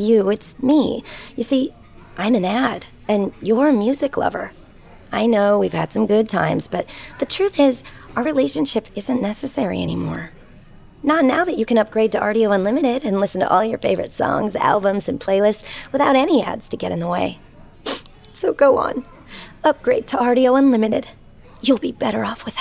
you, it's me. You see, I'm an ad, and you're a music lover. I know we've had some good times, but the truth is, our relationship isn't necessary anymore. Not now that you can upgrade to Rdio Unlimited and listen to all your favorite songs, albums, and playlists without any ads to get in the way. So go on. Upgrade to Rdio Unlimited. You'll be better off without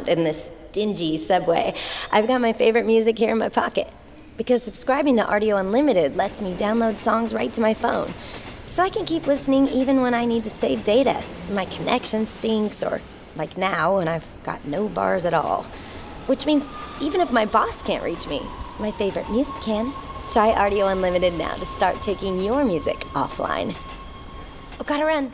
underground in this dingy subway, I've got my favorite music here in my pocket. Because subscribing to Rdio Unlimited lets me download songs right to my phone. So I can keep listening even when I need to save data, my connection stinks, or like now when I've got no bars at all. Which means even if my boss can't reach me, my favorite music can. Try Rdio Unlimited now to start taking your music offline. Oh, gotta run.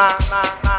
na, na, na.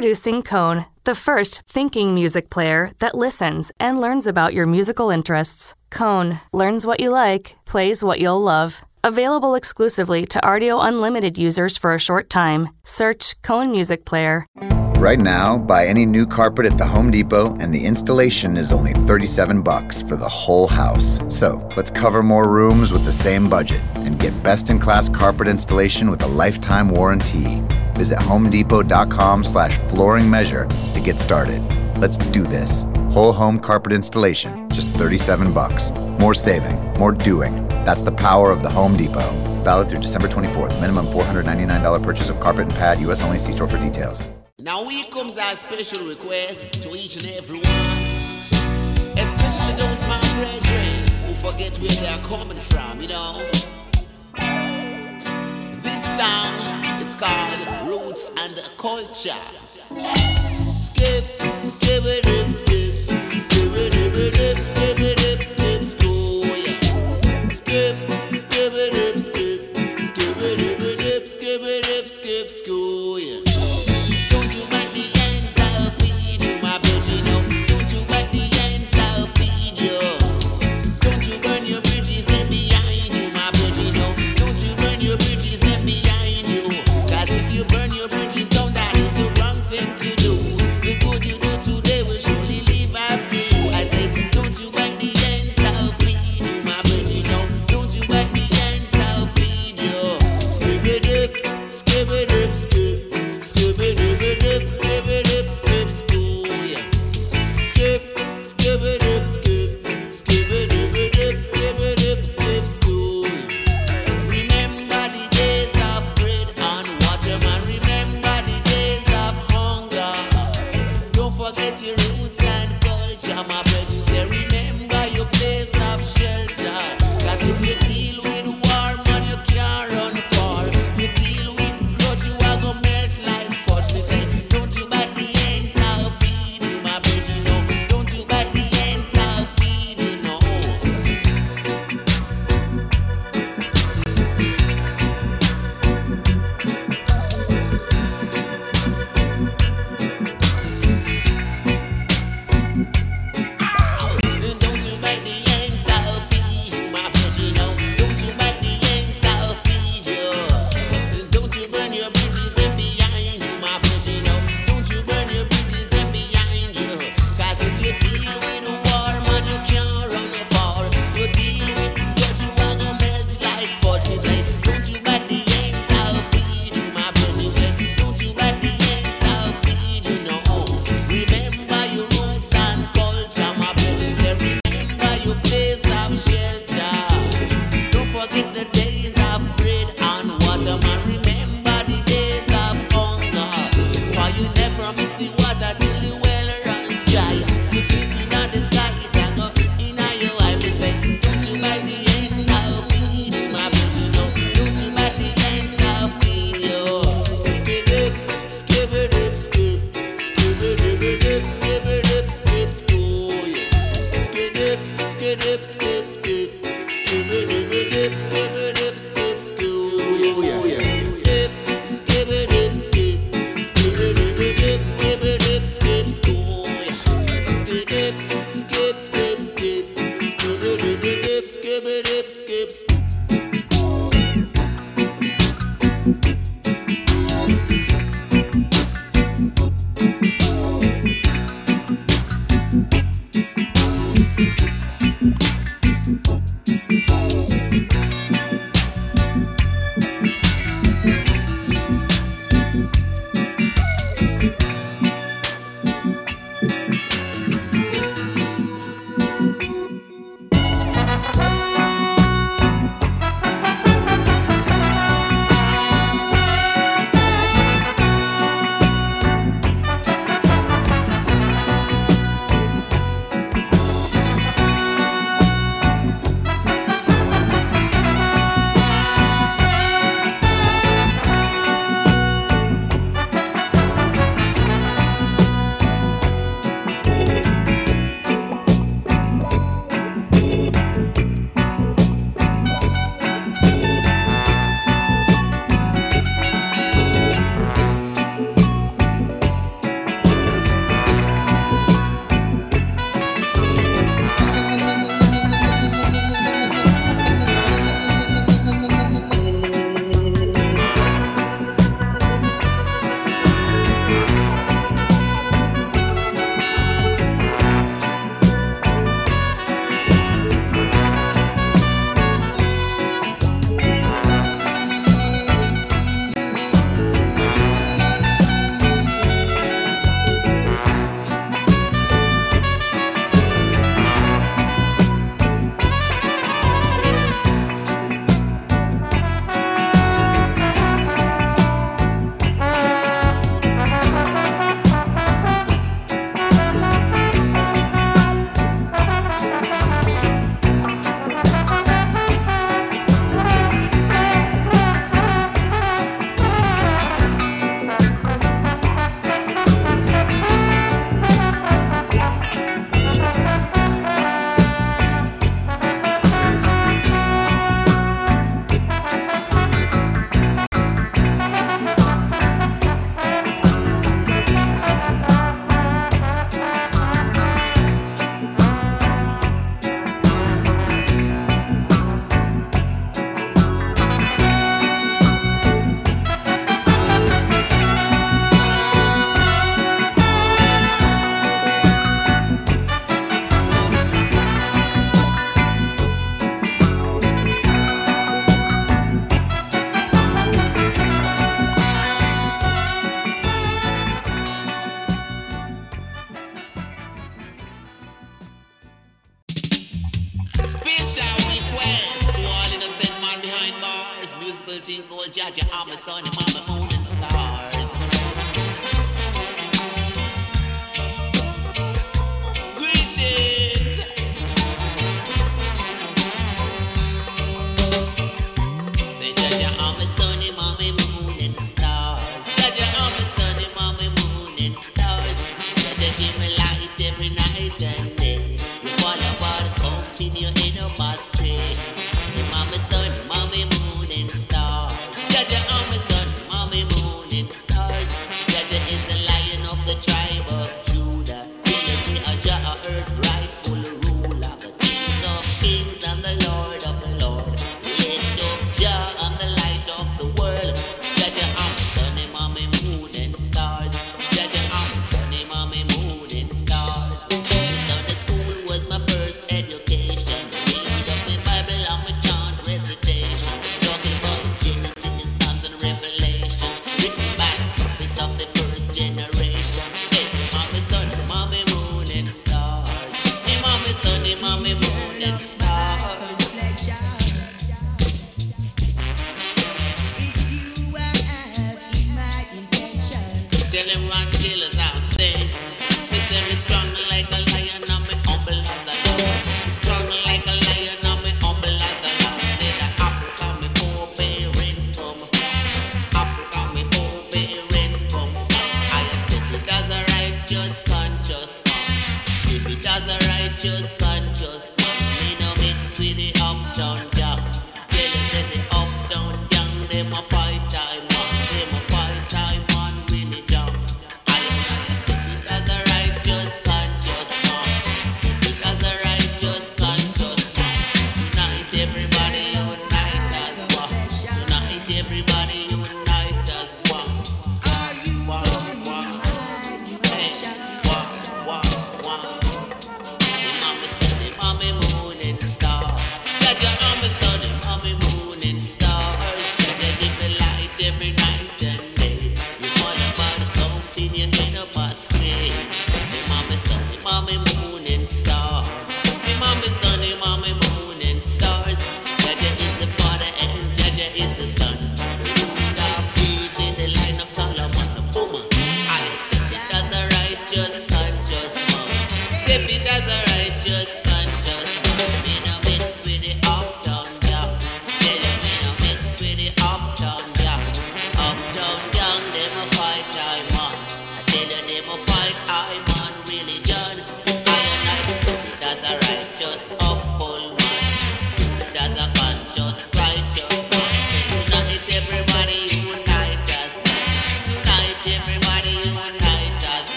Introducing Cone, the first thinking music player that listens and learns about your musical interests. Cone learns what you like, plays what you'll love. Available exclusively to Rdio Unlimited users for a short time. Search Cone Music Player. Right now, buy any new carpet at the Home Depot and the installation is only 37 bucks for the whole house. So, let's cover more rooms with the same budget and get best-in-class carpet installation with a lifetime warranty. Visit homedepot.com slash flooring measure to get started. Let's do this. Whole home carpet installation, just 37 bucks. More saving, more doing. That's the power of the Home Depot. Valid through December 24th. Minimum $499 purchase of carpet and pad. U.S. only. See store for details. Now here comes our special request to each and every one, especially those my brethren who forget where they are coming from, you know. This song is called and culture. Skip, skip it, skip.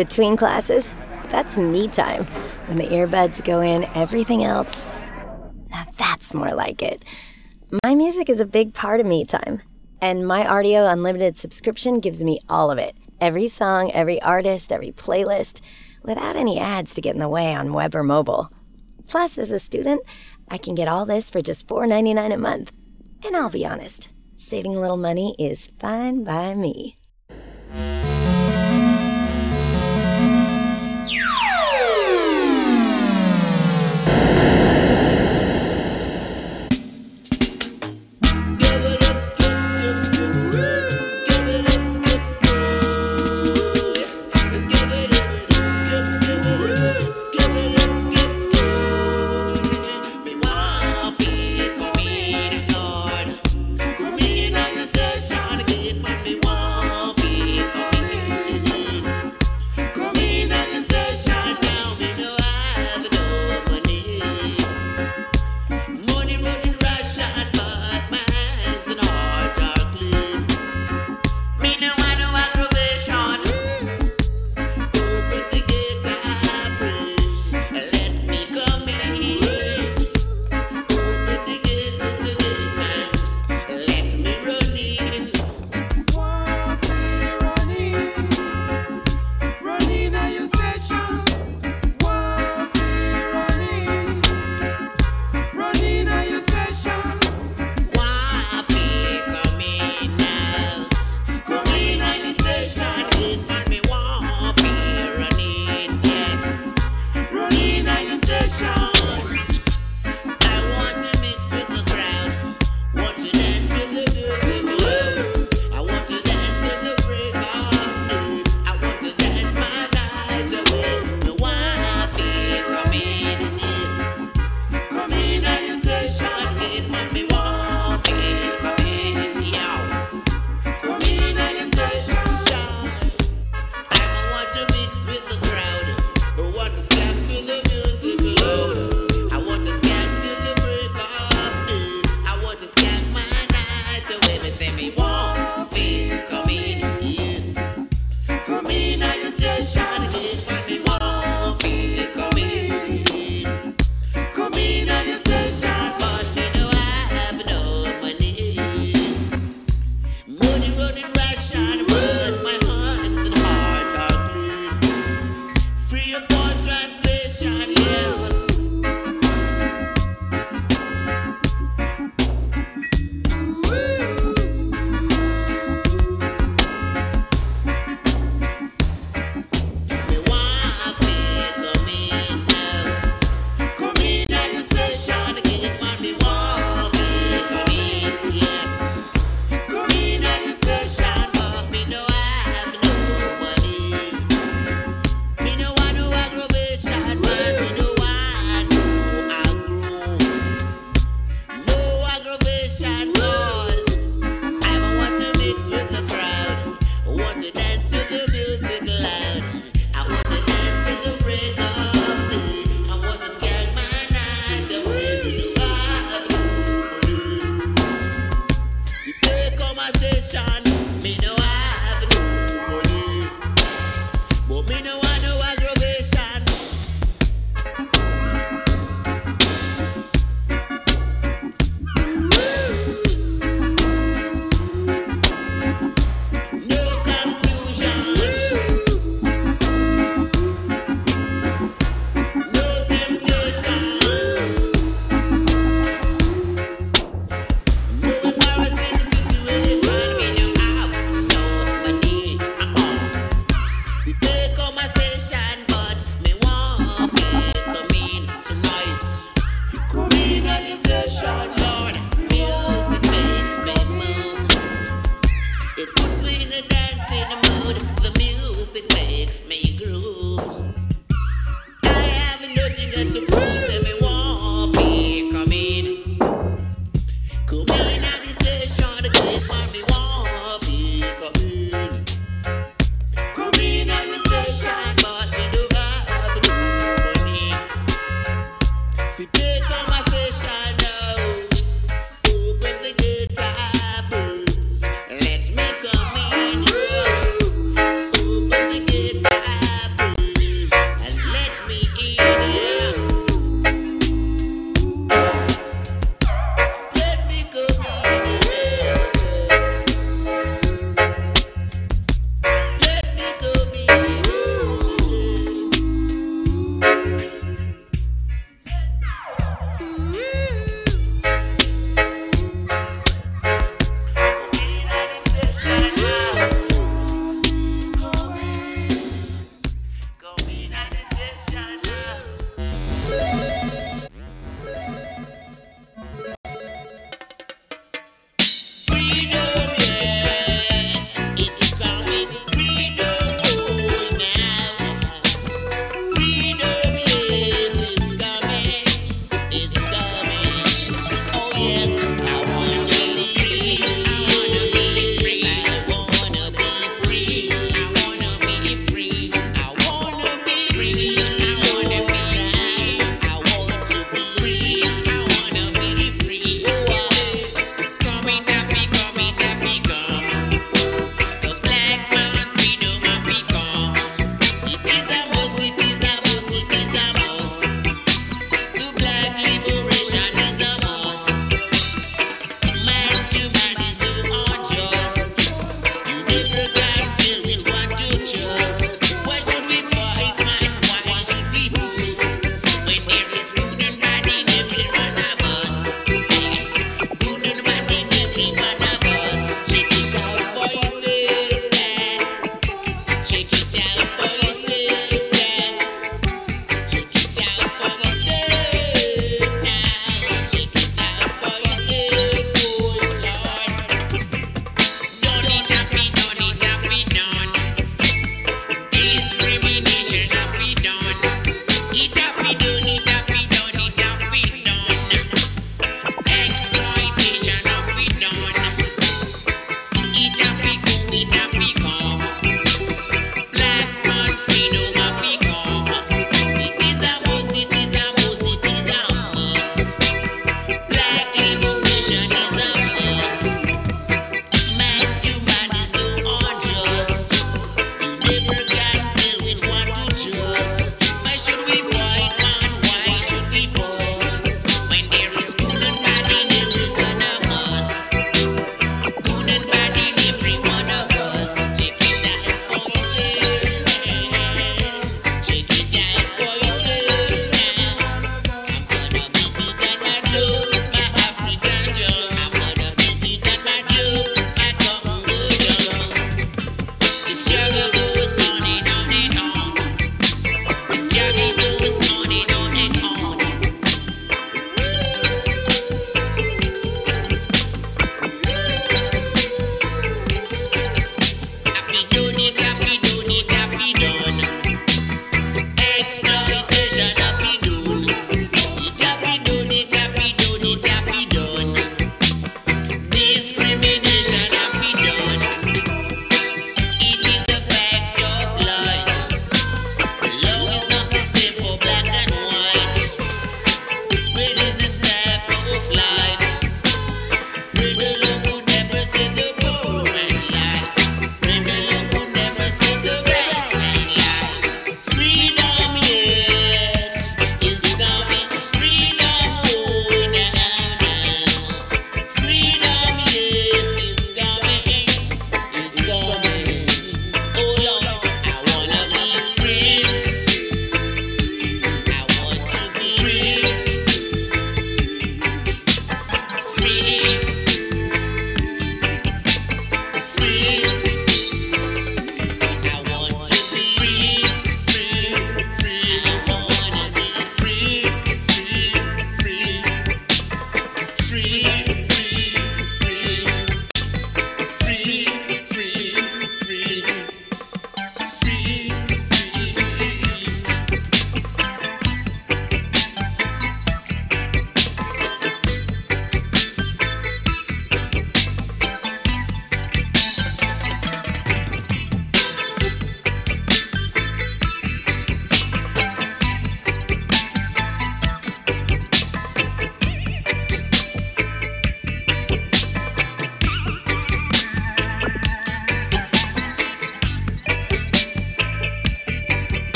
between classes, that's me time. When the earbuds go in, everything else. Now that's more like it. My music is a big part of me time, and my Rdio Unlimited subscription gives me all of it every song, every artist, every playlist, without any ads to get in the way on web or mobile. Plus, as a student, I can get all this for just $4.99 a month. And I'll be honest, saving a little money is fine by me.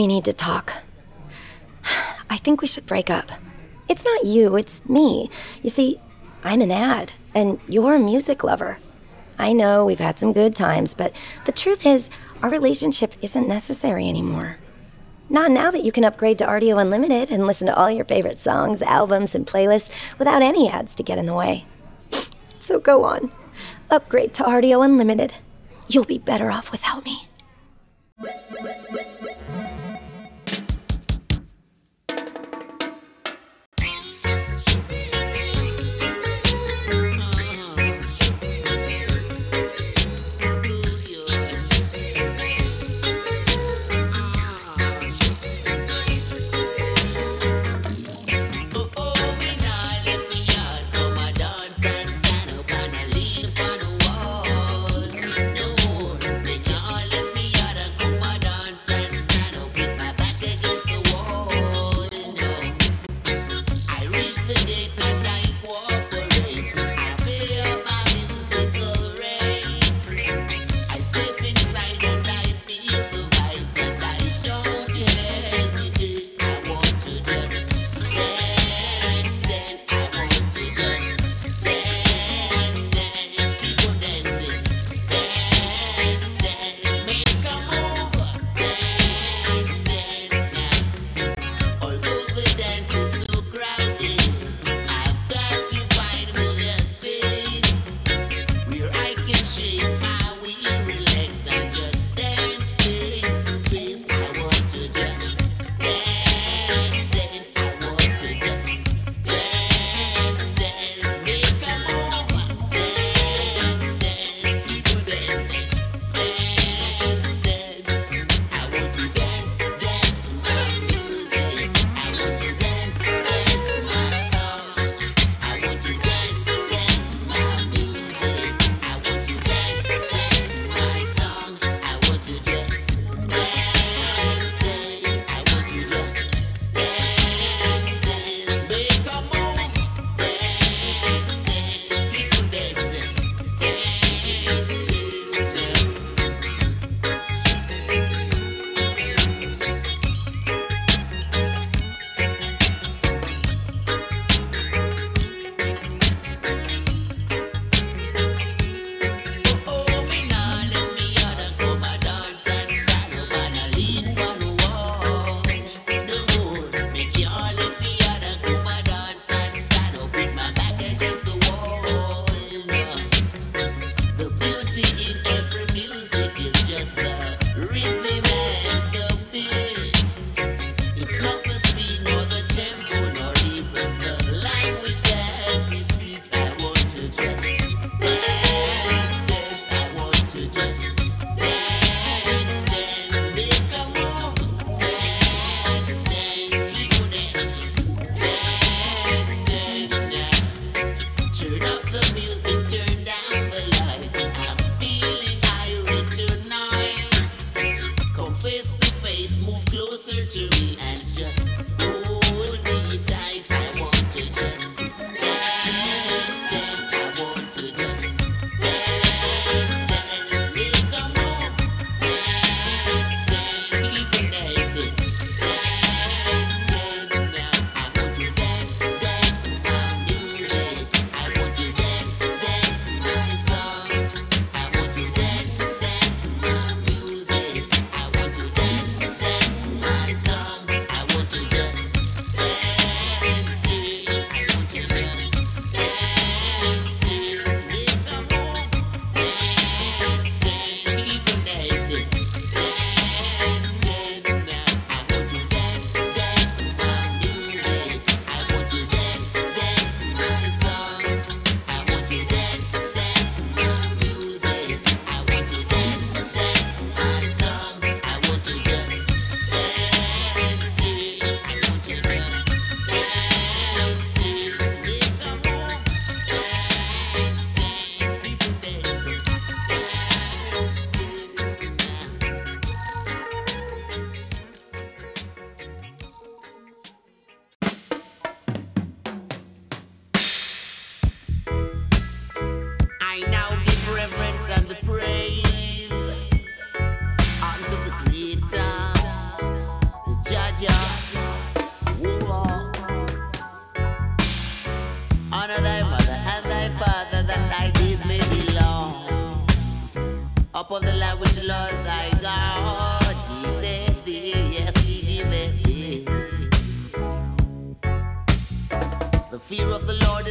We need to talk. I think we should break up. It's not you, it's me. You see, I'm an ad, and you're a music lover. I know we've had some good times, but the truth is, our relationship isn't necessary anymore. Not now that you can upgrade to Rdio Unlimited and listen to all your favorite songs, albums, and playlists without any ads to get in the way. So go on, upgrade to Rdio Unlimited. You'll be better off without me.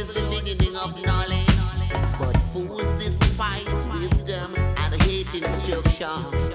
is the beginning of knowledge. But fools despise wisdom and hate instruction.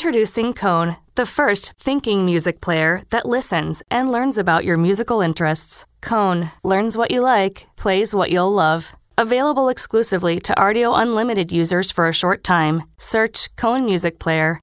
Introducing Cone, the first thinking music player that listens and learns about your musical interests. Cone learns what you like, plays what you'll love. Available exclusively to Rdio Unlimited users for a short time. Search Cone Music Player.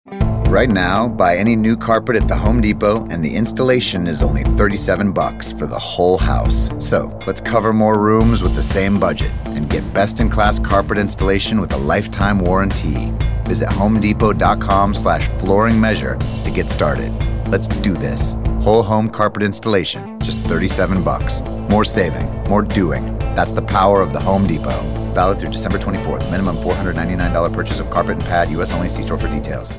Right now, buy any new carpet at the Home Depot and the installation is only 37 bucks for the whole house. So, let's cover more rooms with the same budget and get best-in-class carpet installation with a lifetime warranty. Visit homedepot.com/flooringmeasure to get started. Let's do this. Whole home carpet installation, just 37 bucks. More saving, more doing. That's the power of the Home Depot. Valid through December 24th. Minimum $499 purchase of carpet and pad. US only. See store for details.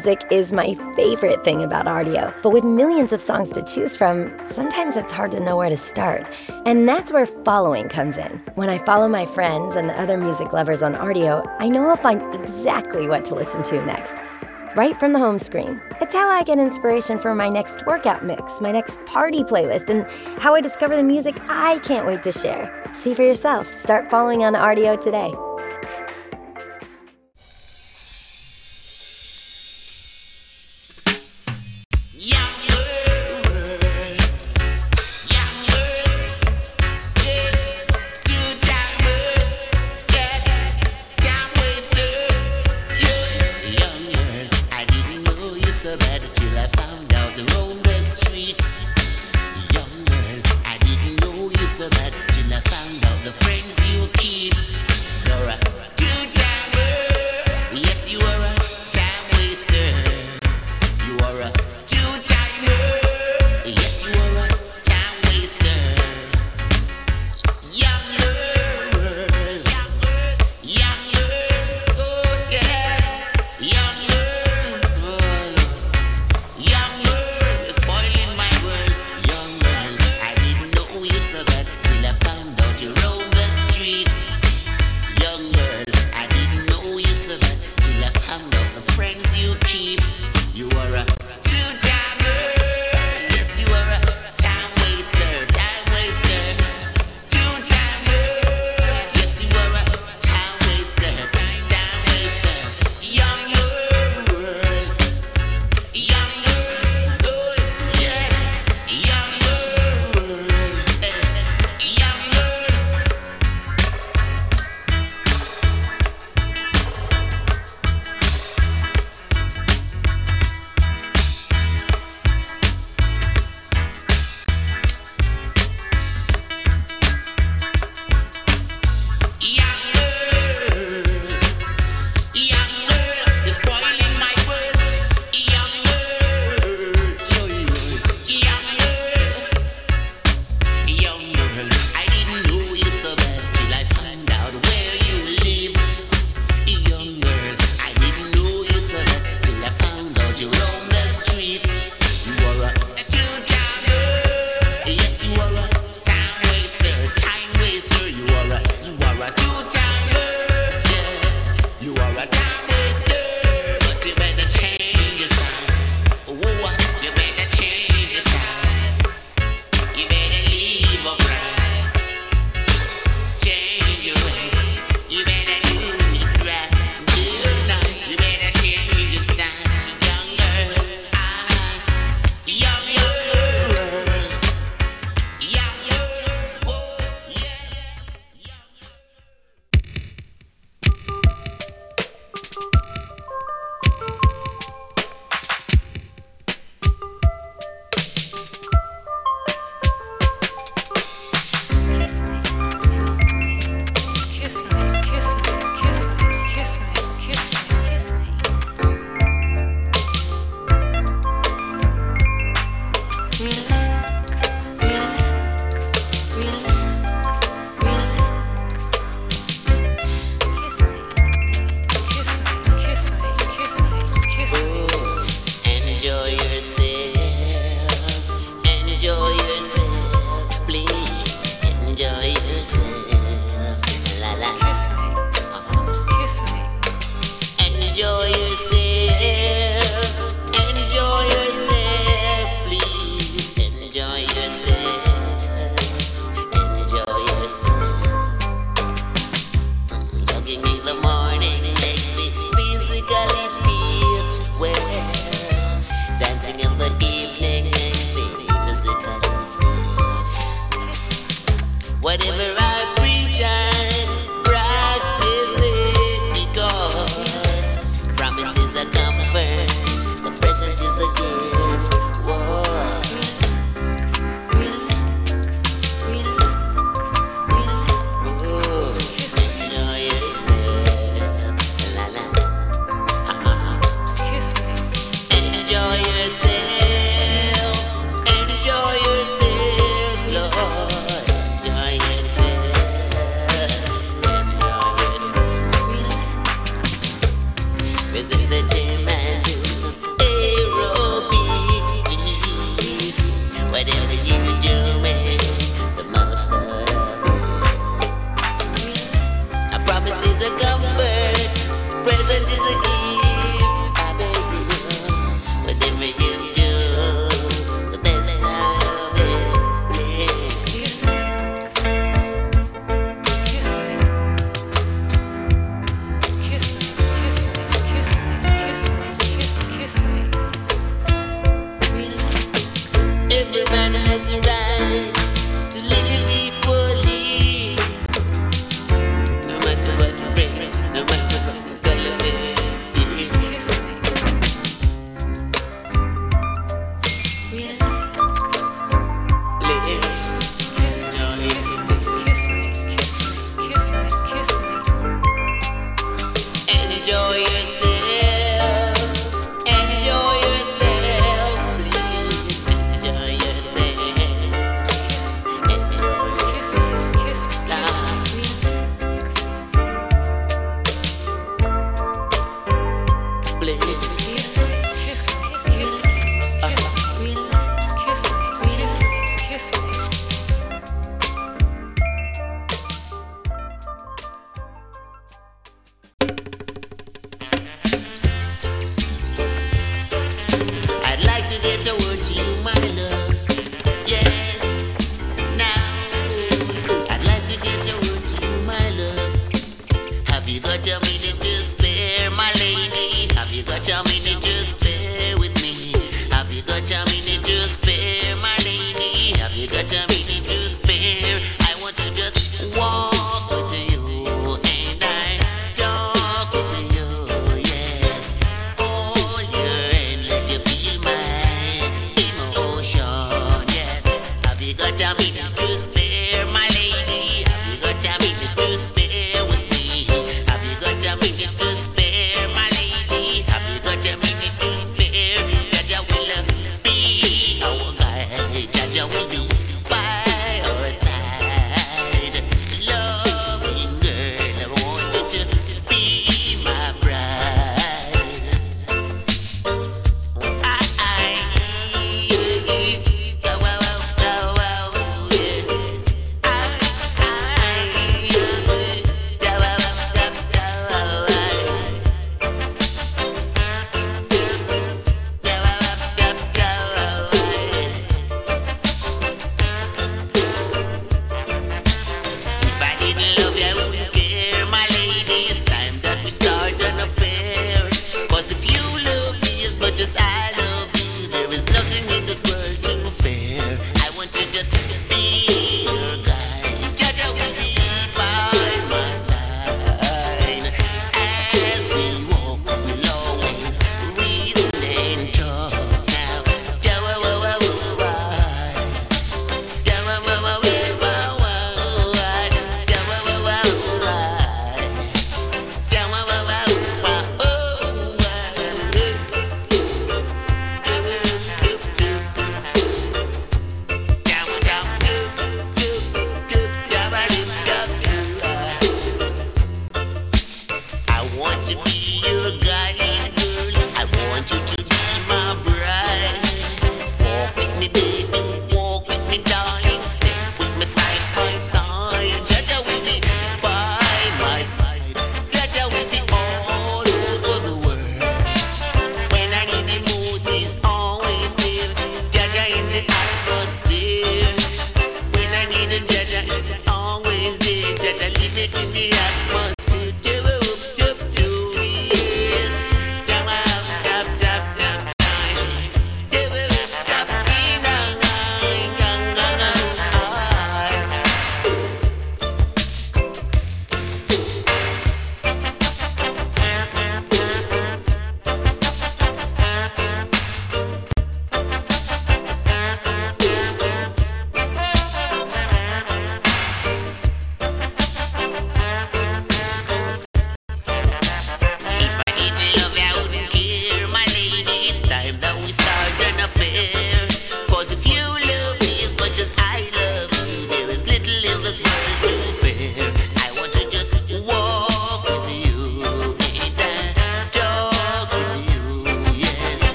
music is my favorite thing about Rdio. but with millions of songs to choose from, sometimes it's hard to know where to start. And that's where following comes in. When I follow my friends and other music lovers on Rdio, I know I'll find exactly what to listen to next right from the home screen. It's how I get inspiration for my next workout mix, my next party playlist, and how I discover the music I can't wait to share. See for yourself. Start following on Rdio today.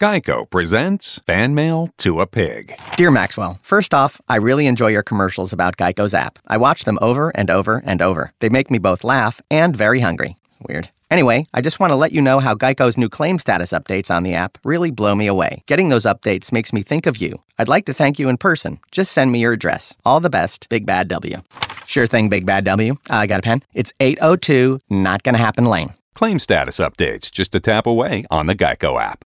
Geico presents Fan Mail to a Pig. Dear Maxwell, first off, I really enjoy your commercials about Geico's app. I watch them over and over and over. They make me both laugh and very hungry. Weird. Anyway, I just want to let you know how Geico's new claim status updates on the app really blow me away. Getting those updates makes me think of you. I'd like to thank you in person. Just send me your address. All the best, Big Bad W. Sure thing, Big Bad W. I got a pen. It's 802 Not Gonna Happen Lane. Claim status updates just a tap away on the Geico app.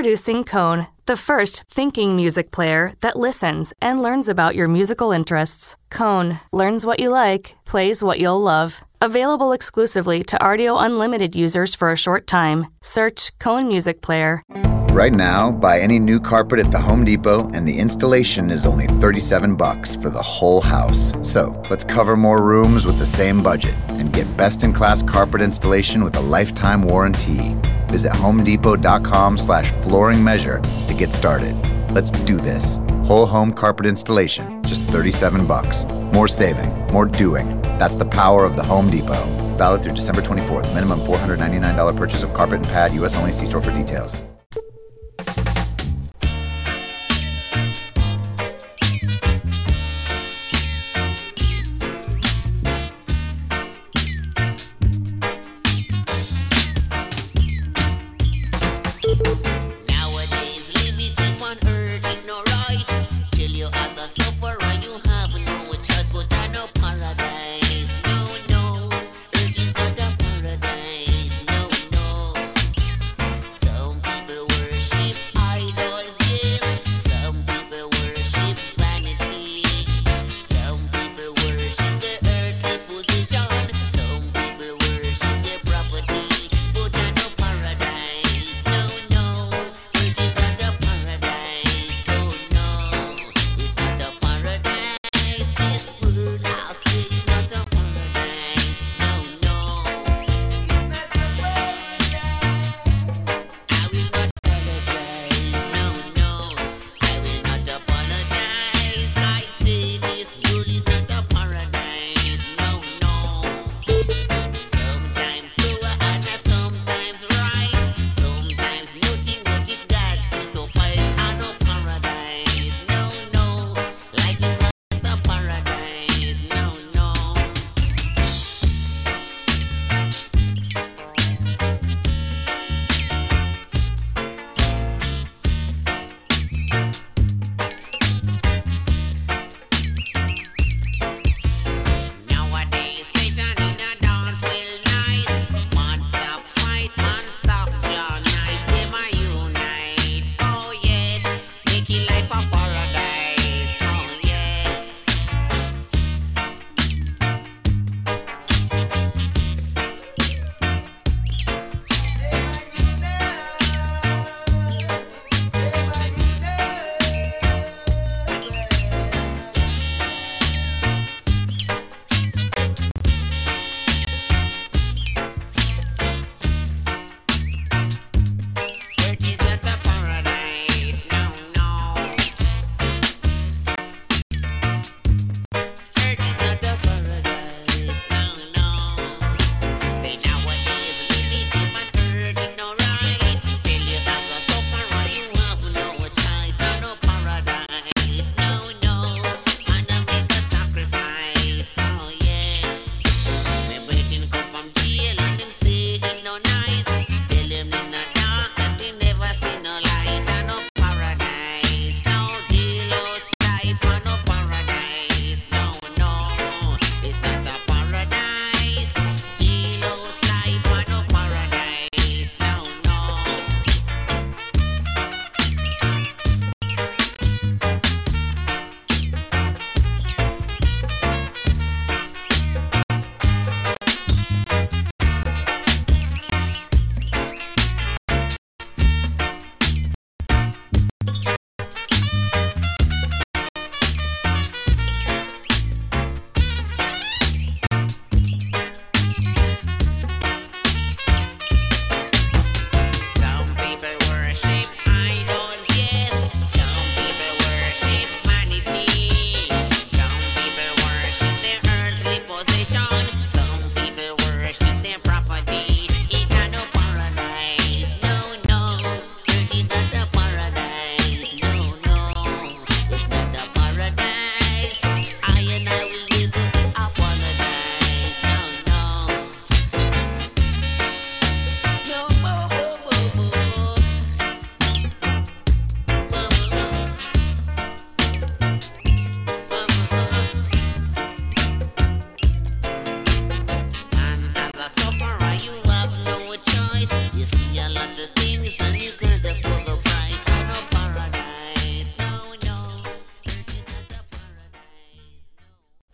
Introducing Cone, the first thinking music player that listens and learns about your musical interests. Cone learns what you like, plays what you'll love. Available exclusively to Rdio Unlimited users for a short time. Search Cone Music Player. Right now, buy any new carpet at the Home Depot and the installation is only 37 bucks for the whole house. So, let's cover more rooms with the same budget and get best-in-class carpet installation with a lifetime warranty. Visit homedepot.com slash flooring measure to get started. Let's do this. Whole home carpet installation, just 37 bucks. More saving, more doing. That's the power of the Home Depot. Valid through December 24th. Minimum $499 purchase of carpet and pad. U.S. only. See store for details.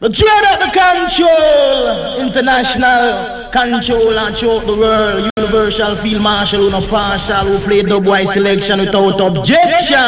The dread of the control, international control and throughout the world, universal field marshal no partial, who play dubwise selection without objection.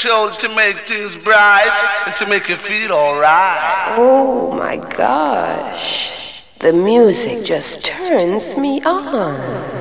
Control to make things bright and to make you feel alright. Oh my gosh. The music just turns me on.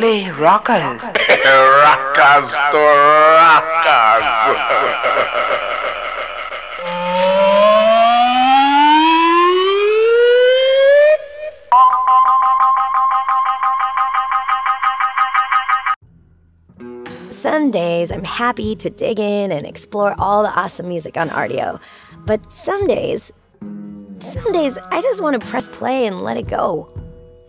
Strictly Rockers. rockers to rockers. Some days I'm happy to dig in and explore all the awesome music on Rdio. But some days, some days I just want to press play and let it go.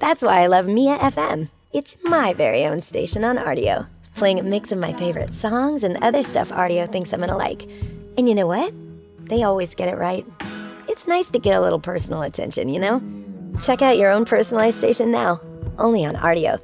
That's why I love Mia FM. It's my very own station on Rdio, playing a mix of my favorite songs and other stuff Rdio thinks I'm gonna like. And you know what? They always get it right. It's nice to get a little personal attention, you know? Check out your own personalized station now, only on Rdio.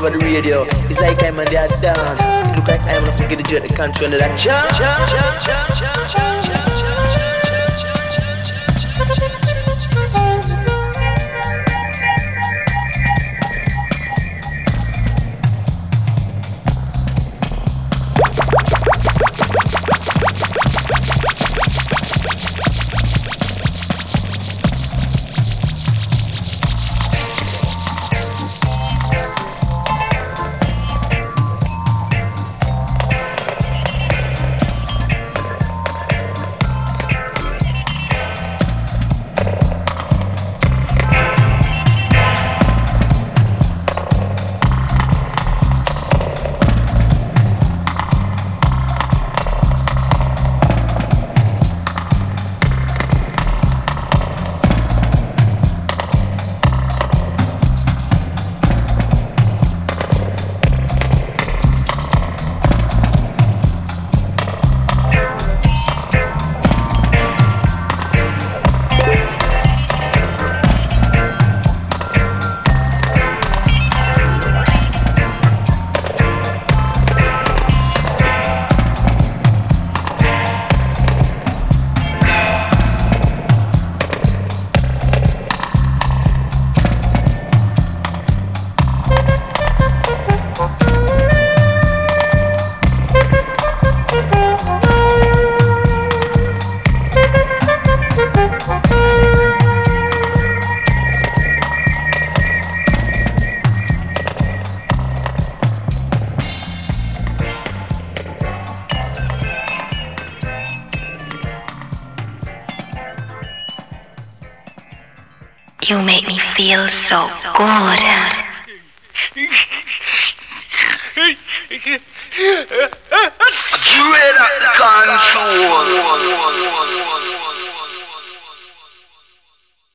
Over the radio. It's like I man they are dance. Look like I'm gonna forget the jet the country under that jump. feels so good. Dread control.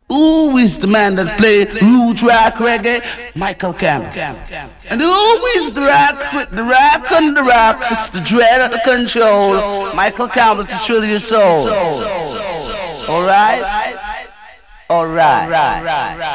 Who is the man that play root rock reggae? Michael Campbell. And who is the rock with the rock and the rock? It's the dread of the control. Michael Campbell to truly your soul. All right, all right.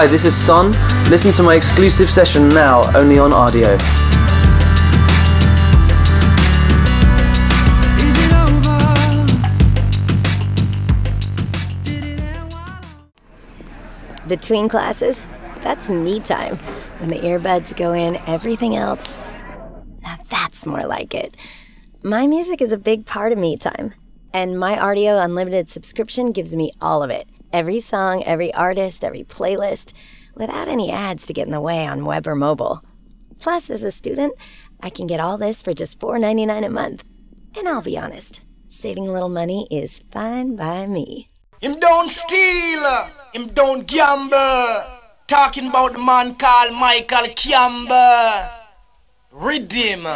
Hi, this is Son. Listen to my exclusive session now, only on Rdio. Between classes, that's me time. When the earbuds go in, everything else. Now that's more like it. My music is a big part of me time, and my Rdio Unlimited subscription gives me all of it every song, every artist, every playlist, without any ads to get in the way on web or mobile. Plus, as a student, I can get all this for just $4.99 a month. And I'll be honest, saving a little money is fine by me. Him don't steal, him don't gamble. Talking about the man called Michael Campbell. Redeem.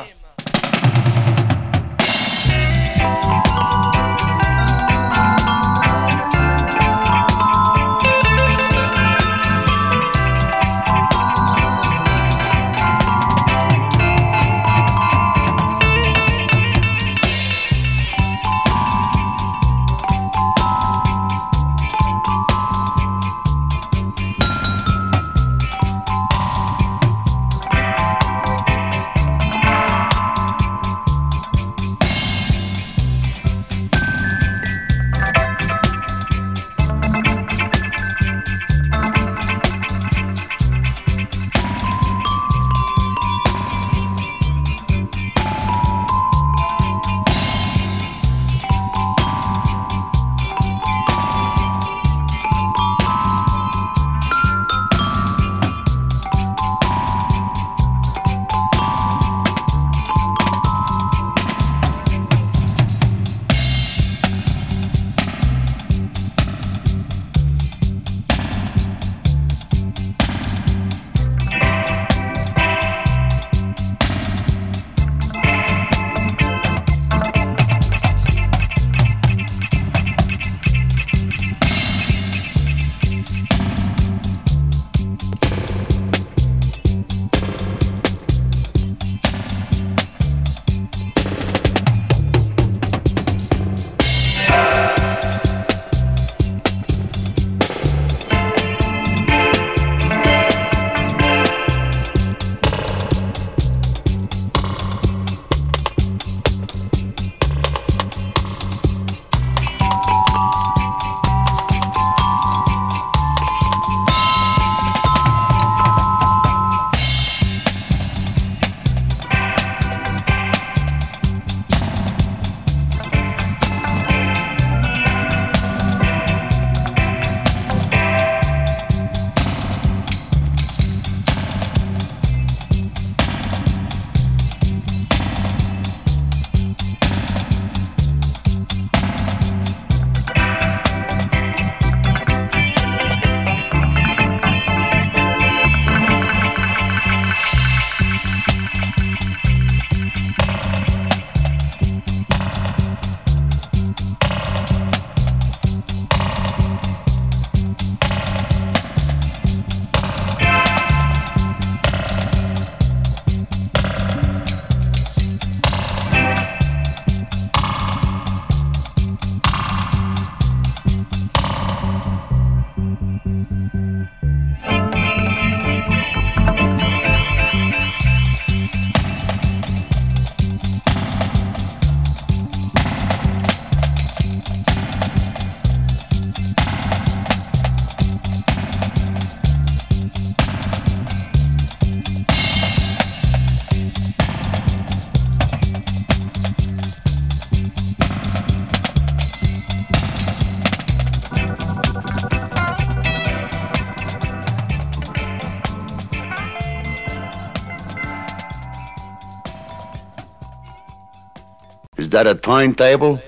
That a timetable?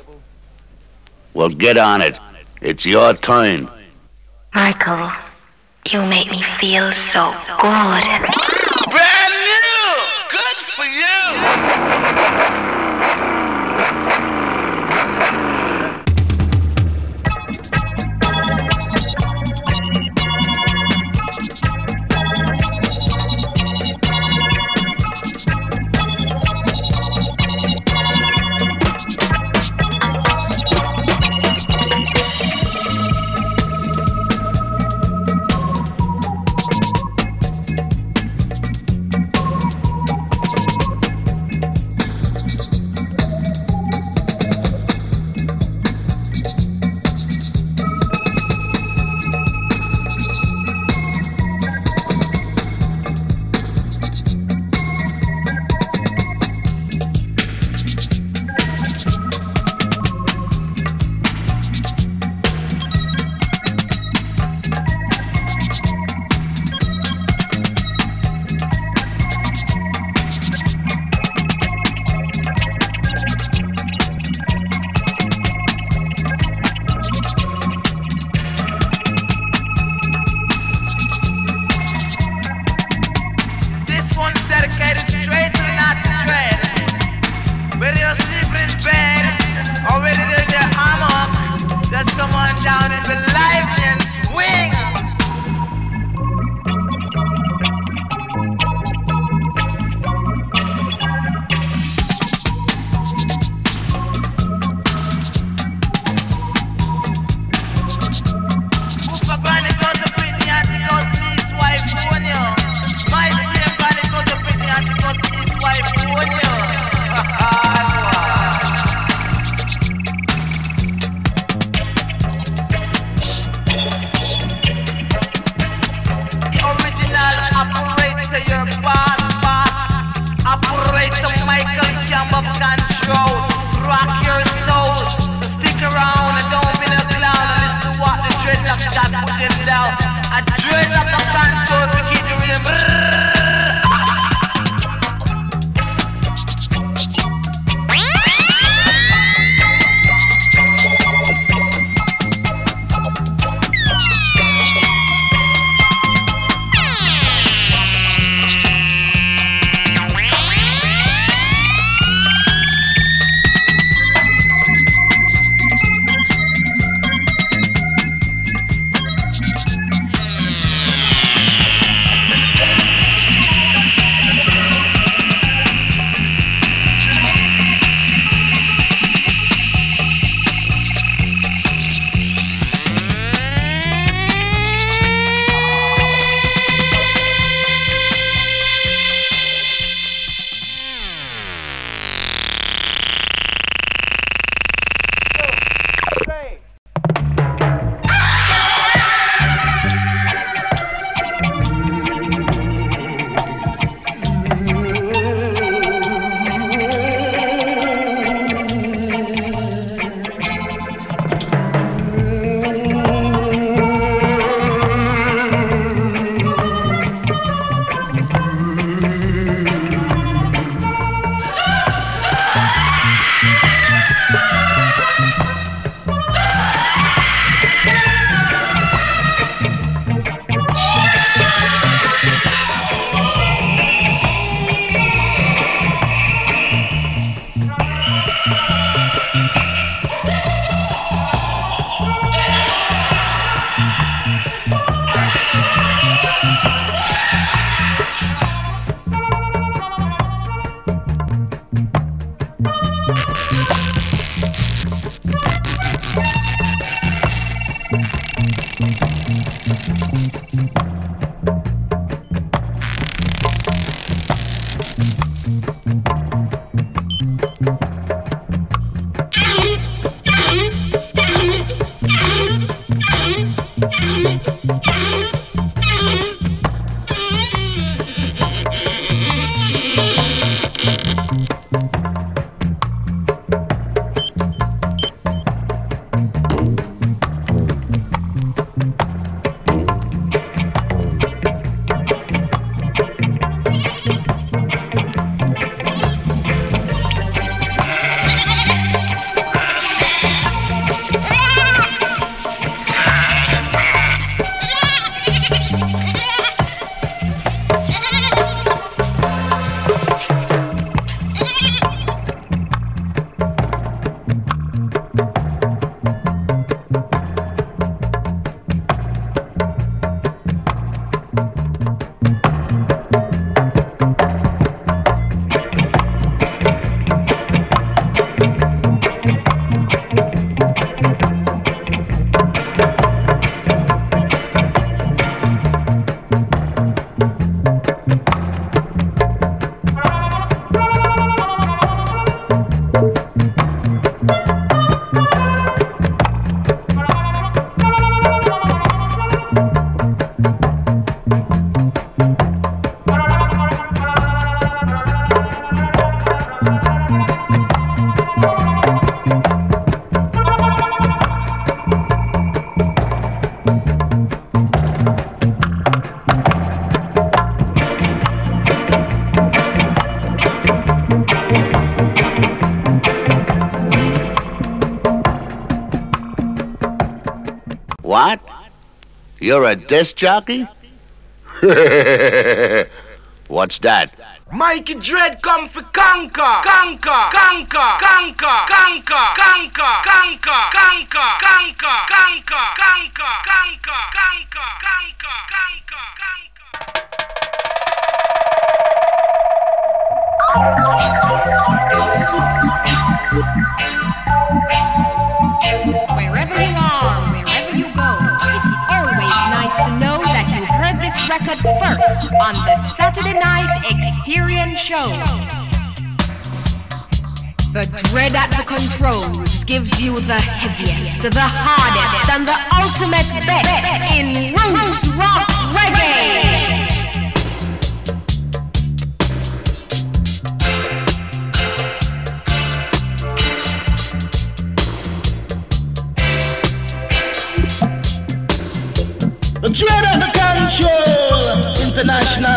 Well, get on it. It's your turn. Michael, you make me feel so good. You're a disc jockey? What's that? Mikey Dread come for conquer, conquer, conquer, conquer, conquer, conquer, conquer, conquer, conquer, conquer, conquer, Saturday Night Experience Show. The Dread at the Controls gives you the heaviest, the hardest, and the ultimate best in roots rock reggae. Dread of the control, international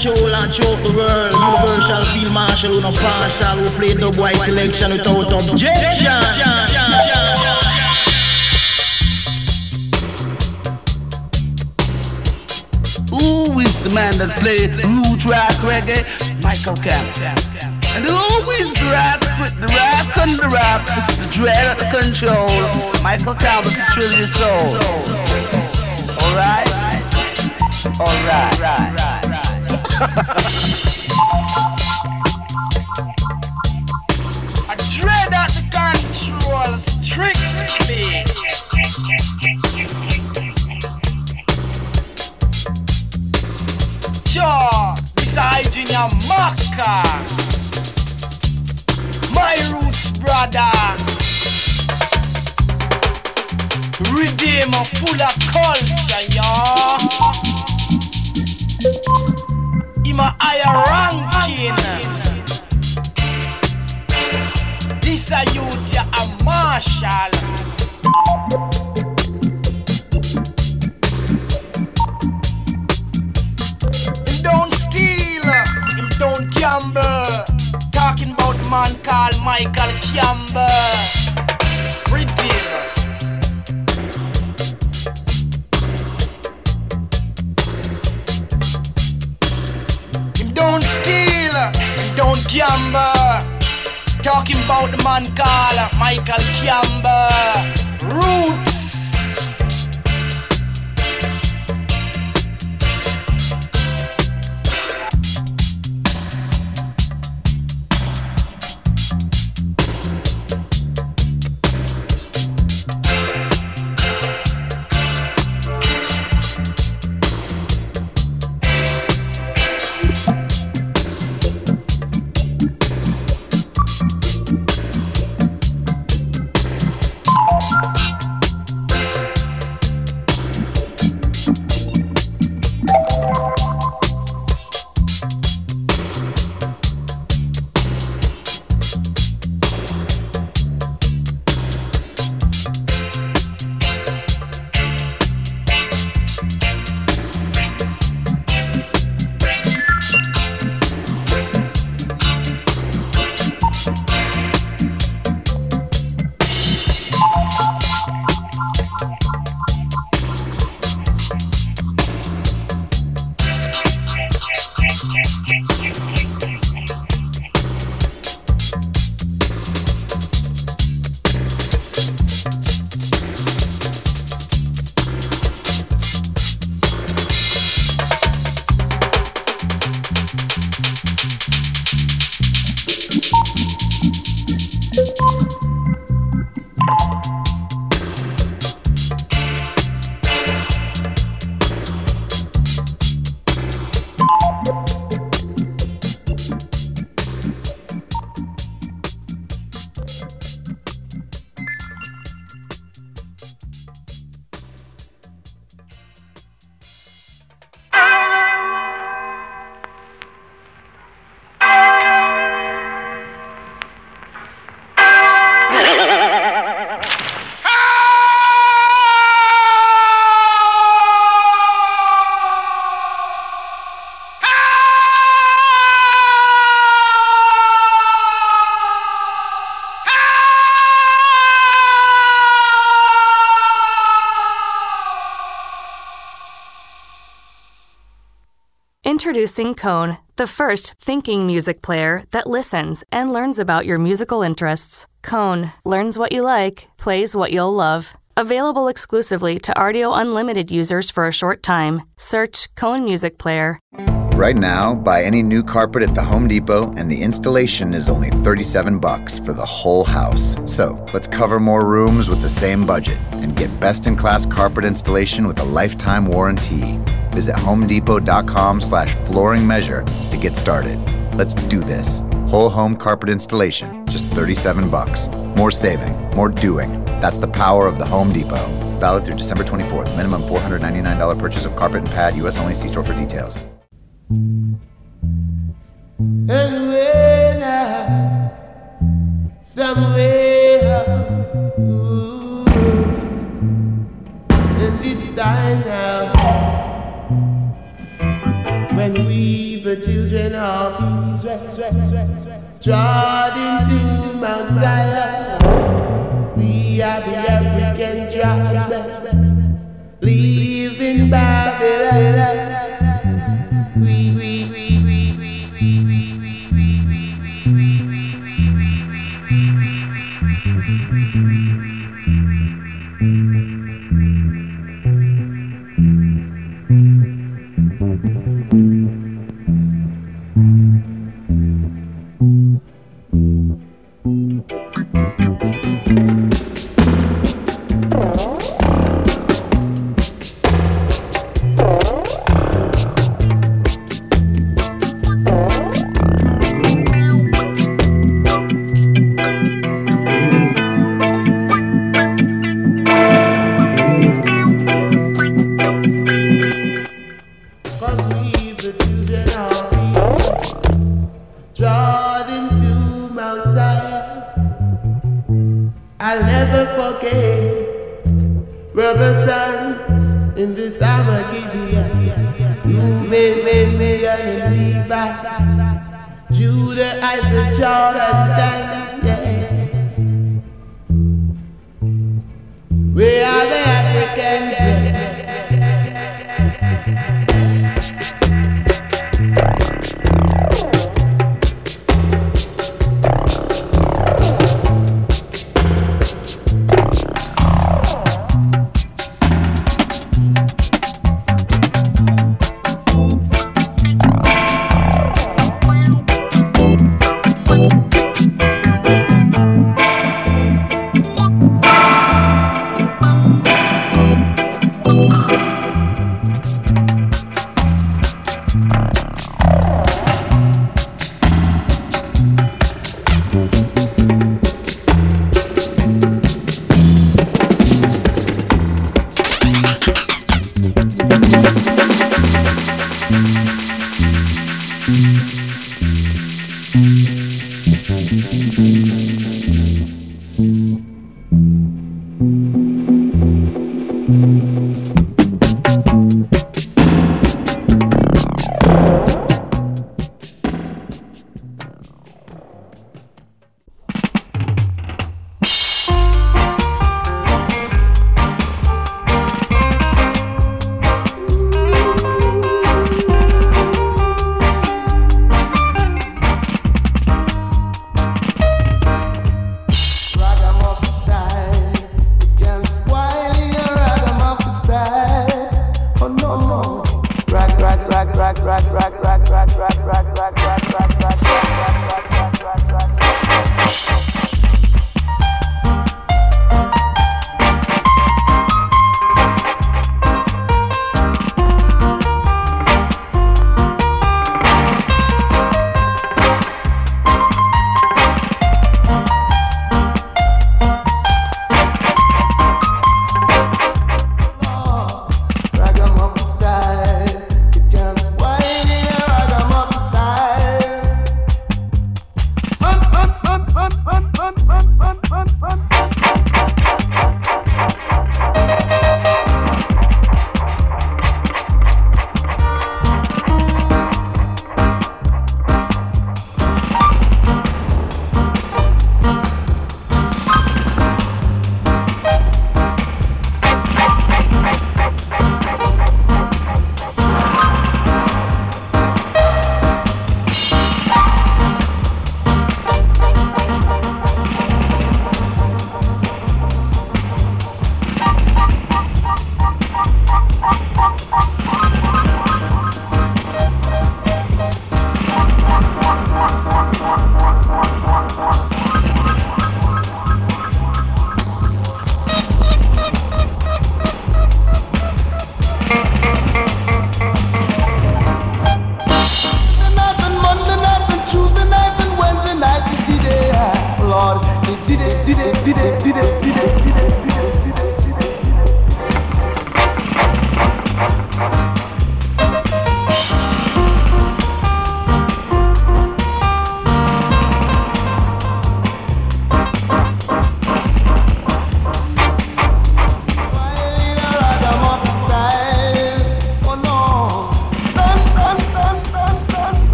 control and throughout the world. Universal field marshal, who no partial, who play dubwise selection without objection. Who is the man that played root rock reggae? Michael Camp. And who is the rock with the rock and the rock? It's the dread of the control. Michael Camp with the Trinity Soul. Alright? Alright? I dread at the control strictly. Sure, is Junior. My roots brother. Full of culture, y'all. A higher ranking. This a youth, ya a marshal. Him don't steal, him don't gamble. Talking about man called Michael Campbell. don't. Talking about the man called Michael Campbell. Rude. Introducing Cone, the first thinking music player that listens and learns about your musical interests. Cone learns what you like, plays what you'll love. Available exclusively to Rdio Unlimited users for a short time. Search Cone Music Player. Right now, buy any new carpet at the Home Depot and the installation is only 37 bucks for the whole house. So, let's cover more rooms with the same budget and get best-in-class carpet installation with a lifetime warranty. Visit homedepot.com slash flooring measure to get started. Let's do this. Whole home carpet installation, just 37 bucks. More saving, more doing. That's the power of the Home Depot. Valid through December 24th. Minimum $499 purchase of carpet and pad. U.S. only. See store for details. Somewhere, ooh, and it's time now. Children of Israel, trod into Mount Zion, we are the African tribesmen, in Babylon. Simeon, and Levi, Judah, Isaac, Dan, yeah. We are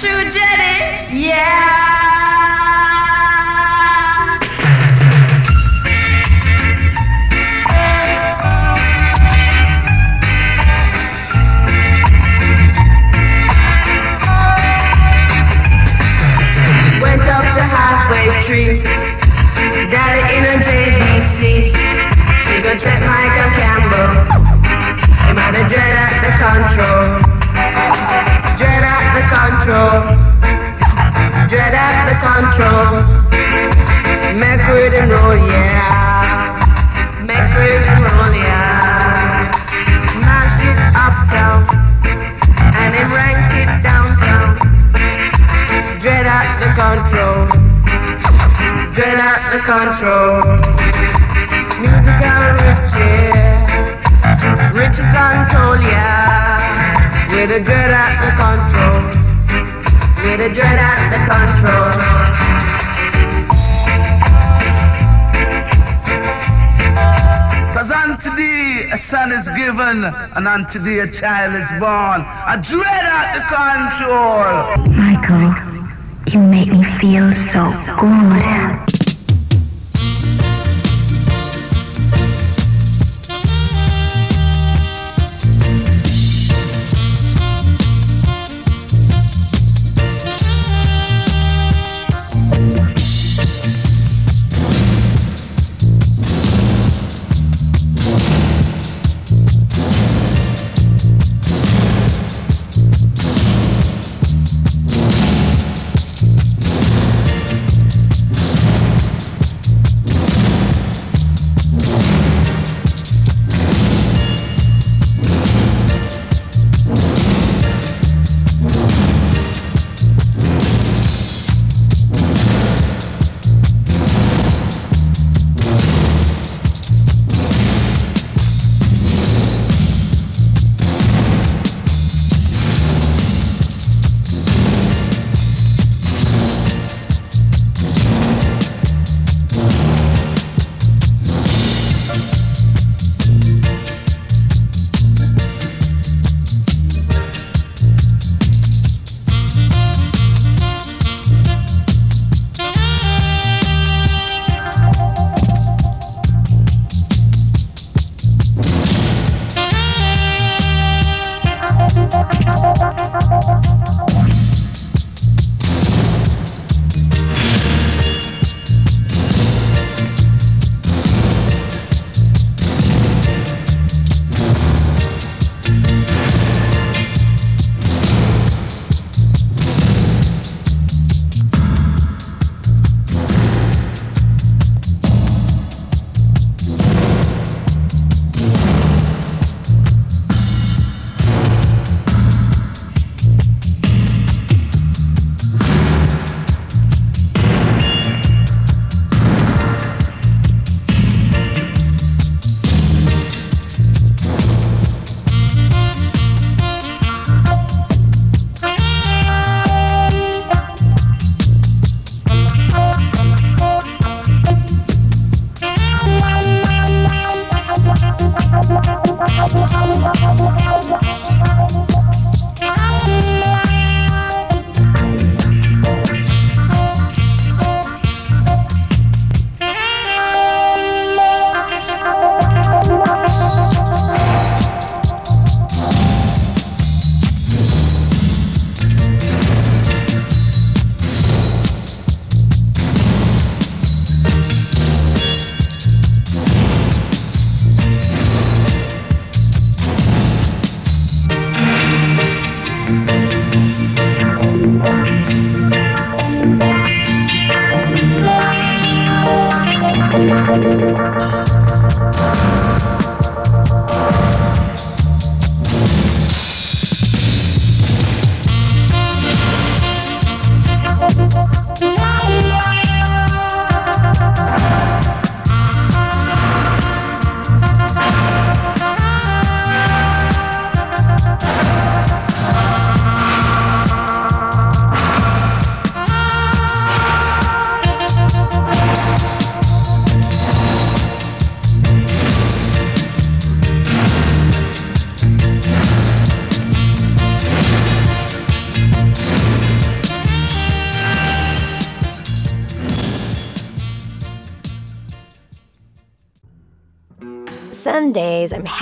true, Jenny. Yeah. Went up to halfway tree. Daddy in a JDC. She go check Michael control. Dread at the control. Make rhythm roll, yeah. Make rhythm roll, yeah. Mash it uptown. And him rank it downtown. Dread at the control. Dread at the control. Musical riches. Riches untold, yeah. With a dread at the control. With a dread at the control. Cause unto thee a son is given, and unto thee a child is born. I dread out the control. Michael, you make me feel so good.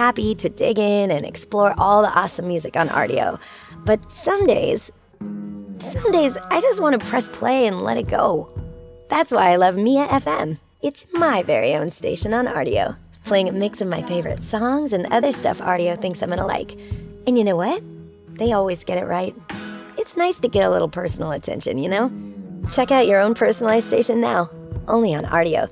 Happy to dig in and explore all the awesome music on Rdio. But some days, some days I just want to press play and let it go. That's why I love Mia FM. It's my very own station on Rdio, playing a mix of my favorite songs and other stuff Rdio thinks I'm gonna like. And you know what? They always get it right. It's nice to get a little personal attention, you know? Check out your own personalized station now, only on Rdio.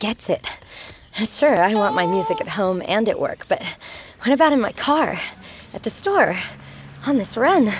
Gets it. Sure, I want my music at home and at work, but what about in my car, at the store, on this run?